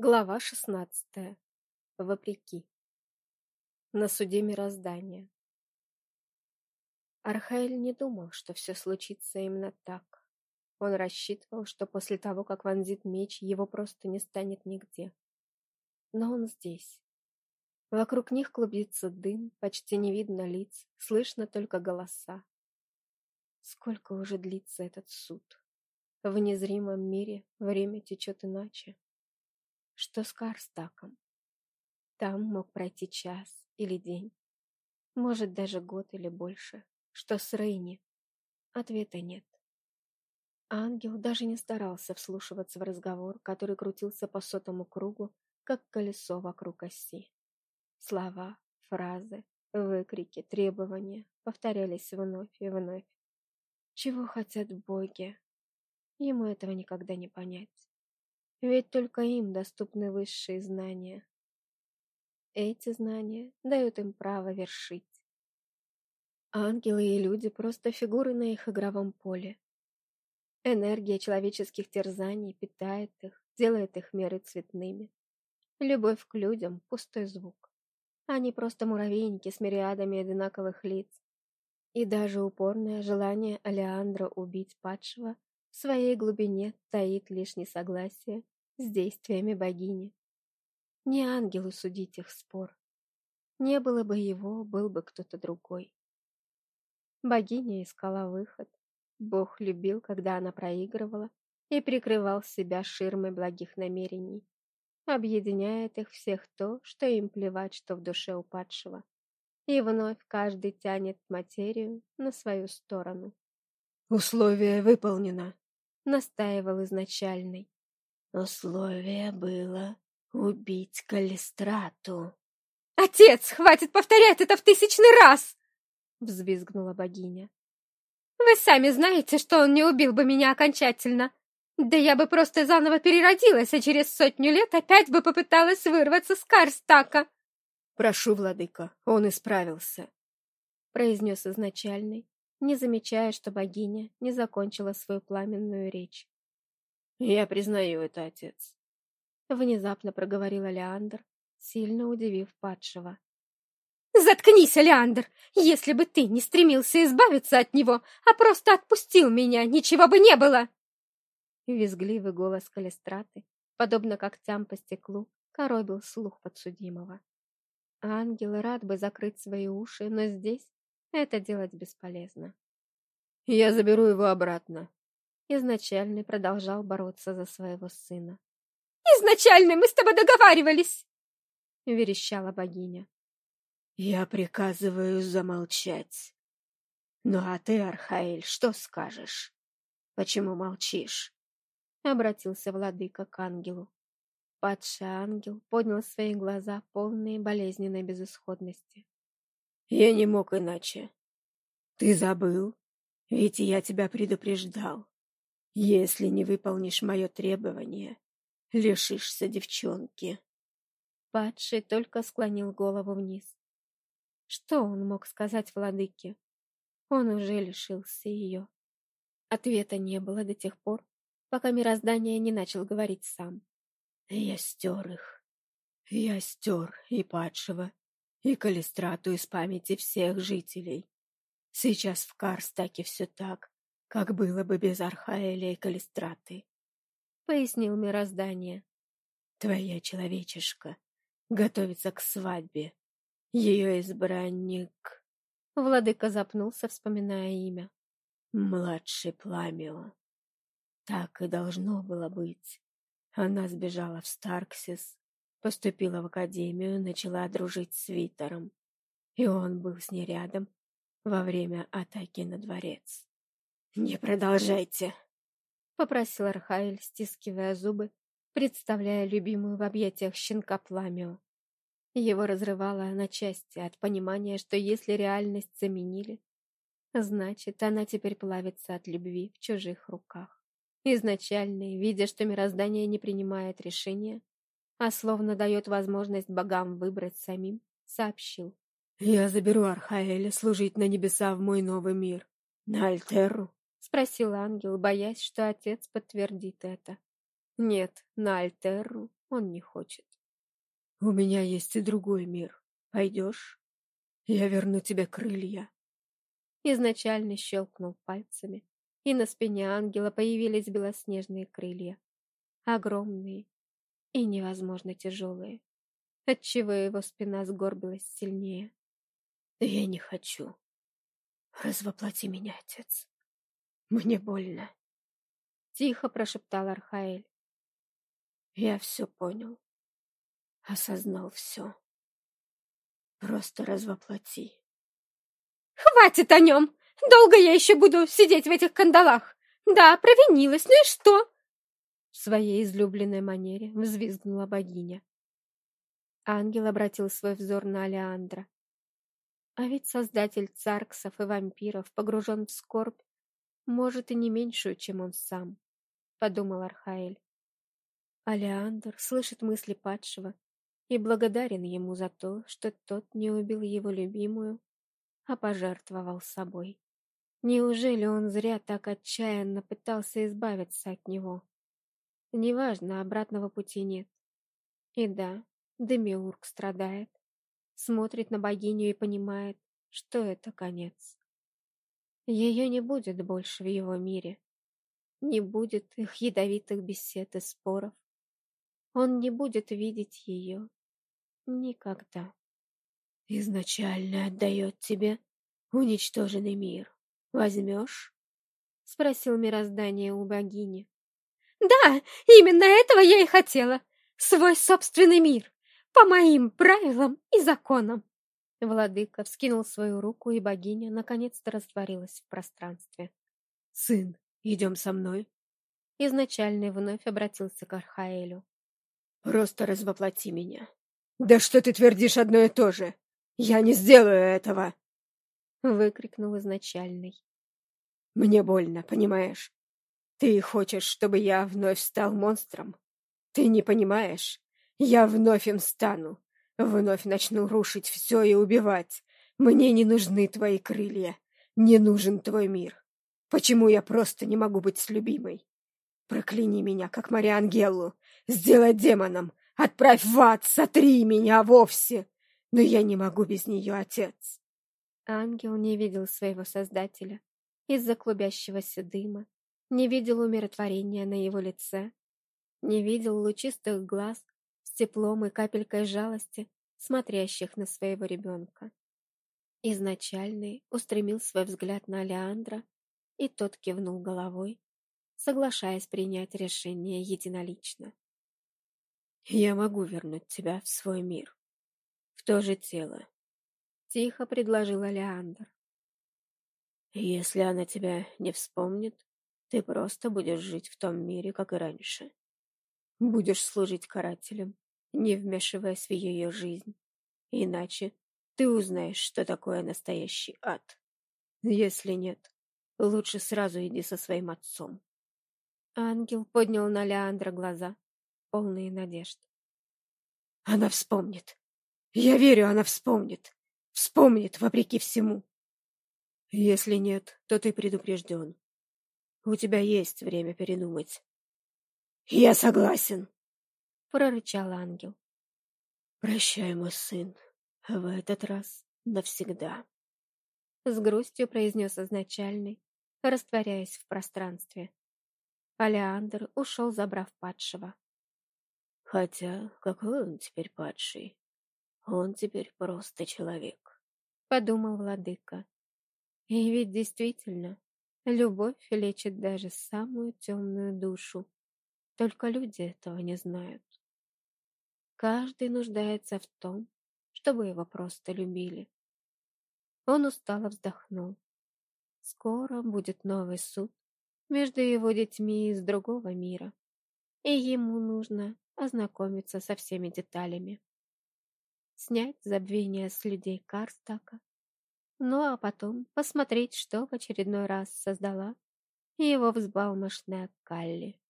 Глава шестнадцатая. Вопреки. На суде мироздания. Архаэль не думал, что все случится именно так. Он рассчитывал, что после того, как вонзит меч, его просто не станет нигде. Но он здесь. Вокруг них клубится дым, почти не видно лиц, слышно только голоса. Сколько уже длится этот суд? В незримом мире время течет иначе. Что с Карстаком? Там мог пройти час или день, может, даже год или больше. Что с Рейни? Ответа нет. Ангел даже не старался вслушиваться в разговор, который крутился по сотому кругу, как колесо вокруг оси. Слова, фразы, выкрики, требования повторялись вновь и вновь. Чего хотят боги? Ему этого никогда не понять. Ведь только им доступны высшие знания. Эти знания дают им право вершить. Ангелы и люди просто фигуры на их игровом поле. Энергия человеческих терзаний питает их, делает их меры цветными. Любовь к людям — пустой звук. Они просто муравейники с мириадами одинаковых лиц. И даже упорное желание Алеандра убить падшего в своей глубине таит лишь несогласие с действиями богини. Не ангелу судить их спор. Не было бы его, был бы кто-то другой. Богиня искала выход. Бог любил, когда она проигрывала, и прикрывал себя ширмой благих намерений. Объединяет их всех то, что им плевать, что в душе упадшего. И вновь каждый тянет материю на свою сторону. «Условие выполнено», — настаивал изначальный. «Условие было убить Калистрату». «Отец, хватит повторять это в тысячный раз!» — взвизгнула богиня. «Вы сами знаете, что он не убил бы меня окончательно. Да я бы просто заново переродилась, а через сотню лет опять бы попыталась вырваться с Карстака». «Прошу, владыка, он исправился», — произнес изначальный, не замечая, что богиня не закончила свою пламенную речь. «Я признаю это, отец», — внезапно проговорил Леандр, сильно удивив падшего. «Заткнись, Леандр! Если бы ты не стремился избавиться от него, а просто отпустил меня, ничего бы не было!» Визгливый голос Калистраты, подобно когтям по стеклу, коробил слух подсудимого. Ангел рад бы закрыть свои уши, но здесь это делать бесполезно. «Я заберу его обратно», Изначальный продолжал бороться за своего сына. «Изначальный, мы с тобой договаривались!» Верещала богиня. «Я приказываю замолчать. Ну а ты, Архаэль, что скажешь? Почему молчишь?» Обратился владыка к ангелу. Падший ангел поднял свои глаза, полные болезненной безысходности. «Я не мог иначе. Ты забыл? Ведь я тебя предупреждал. Если не выполнишь мое требование, лишишься девчонки. Падший только склонил голову вниз. Что он мог сказать владыке? Он уже лишился ее. Ответа не было до тех пор, пока мироздание не начал говорить сам. Я стер их. Я стер и падшего, и калистрату из памяти всех жителей. Сейчас в Карстаке все так, как было бы без Архаэля и Калистраты, — пояснил мироздание. Твоя человечешка готовится к свадьбе. Ее избранник... Владыка запнулся, вспоминая имя. Младший Пламио. Так и должно было быть. Она сбежала в Старксис, поступила в академию, начала дружить с Витером. И он был с ней рядом во время атаки на дворец. «Не продолжайте», — попросил Архаэль, стискивая зубы, представляя любимую в объятиях щенка Пламио. Его разрывало на части от понимания, что если реальность заменили, значит, она теперь плавится от любви в чужих руках. Изначально, видя, что мироздание не принимает решения, а словно дает возможность богам выбрать самим, сообщил. «Я заберу Архаэля служить на небеса в мой новый мир, на Альтеру, — спросил ангел, боясь, что отец подтвердит это. Нет, на Альтерру он не хочет. «У меня есть и другой мир. Пойдешь? Я верну тебе крылья». Изначально щелкнул пальцами, и на спине ангела появились белоснежные крылья. Огромные и невозможно тяжелые, отчего его спина сгорбилась сильнее. «Я не хочу. Развоплоти меня, отец. Мне больно». Тихо прошептал Архаэль. Я все понял. Осознал все. Просто развоплоти. Хватит о нем! Долго я еще буду сидеть в этих кандалах? Да, провинилась, ну и что? Своей излюбленной манере взвизгнула богиня. Ангел обратил свой взор на Алеандра. А ведь создатель царксов и вампиров погружен в скорбь, может, и не меньшую, чем он сам, — подумал Архаэль. Алеандр слышит мысли падшего и благодарен ему за то, что тот не убил его любимую, а пожертвовал собой. Неужели он зря так отчаянно пытался избавиться от него? Неважно, обратного пути нет. И да, Демиург страдает, смотрит на богиню и понимает, что это конец. Ее не будет больше в его мире. Не будет их ядовитых бесед и споров. Он не будет видеть ее никогда. Изначально отдает тебе уничтоженный мир. Возьмешь? Спросил мироздание у богини. Да, именно этого я и хотела. Свой собственный мир. По моим правилам и законам. Владыка вскинул свою руку, и богиня наконец-то растворилась в пространстве. «Сын, идем со мной?» Изначальный вновь обратился к Архаэлю. «Просто развоплоти меня». «Да что ты твердишь одно и то же? Я не сделаю этого!» Выкрикнул изначальный. «Мне больно, понимаешь? Ты хочешь, чтобы я вновь стал монстром? Ты не понимаешь? Я вновь им стану. Вновь начну рушить все и убивать. Мне не нужны твои крылья. Не нужен твой мир. Почему я просто не могу быть с любимой? Прокляни меня, как Мариангеллу. Сделай демоном. Отправь в ад, сотри меня вовсе. Но я не могу без нее, отец. Ангел не видел своего создателя из-за клубящегося дыма, не видел умиротворения на его лице, не видел лучистых глаз теплом и капелькой жалости, смотрящих на своего ребенка. Изначальный устремил свой взгляд на Леандра, и тот кивнул головой, соглашаясь принять решение единолично. «Я могу вернуть тебя в свой мир, в то же тело», — тихо предложила Леандр. «Если она тебя не вспомнит, ты просто будешь жить в том мире, как и раньше. Будешь служить карателем, не вмешиваясь в ее жизнь. Иначе ты узнаешь, что такое настоящий ад. Если нет, лучше сразу иди со своим отцом. Ангел поднял на Леандра глаза, полные надежд. Она вспомнит. Я верю, она вспомнит. Вспомнит, вопреки всему. Если нет, то ты предупрежден. У тебя есть время передумать. Я согласен прорычал ангел. «Прощай, мой сын, в этот раз навсегда», — с грустью произнес изначальный, растворяясь в пространстве. Алеандр ушел, забрав падшего. «Хотя какой он теперь падший? Он теперь просто человек», — подумал владыка. И ведь действительно, любовь лечит даже самую темную душу. Только люди этого не знают. Каждый нуждается в том, чтобы его просто любили. Он устало вздохнул. Скоро будет новый суд между его детьми из другого мира, и ему нужно ознакомиться со всеми деталями. Снять забвение с людей Карстака, ну а потом посмотреть, что в очередной раз создала его взбалмошная Калли.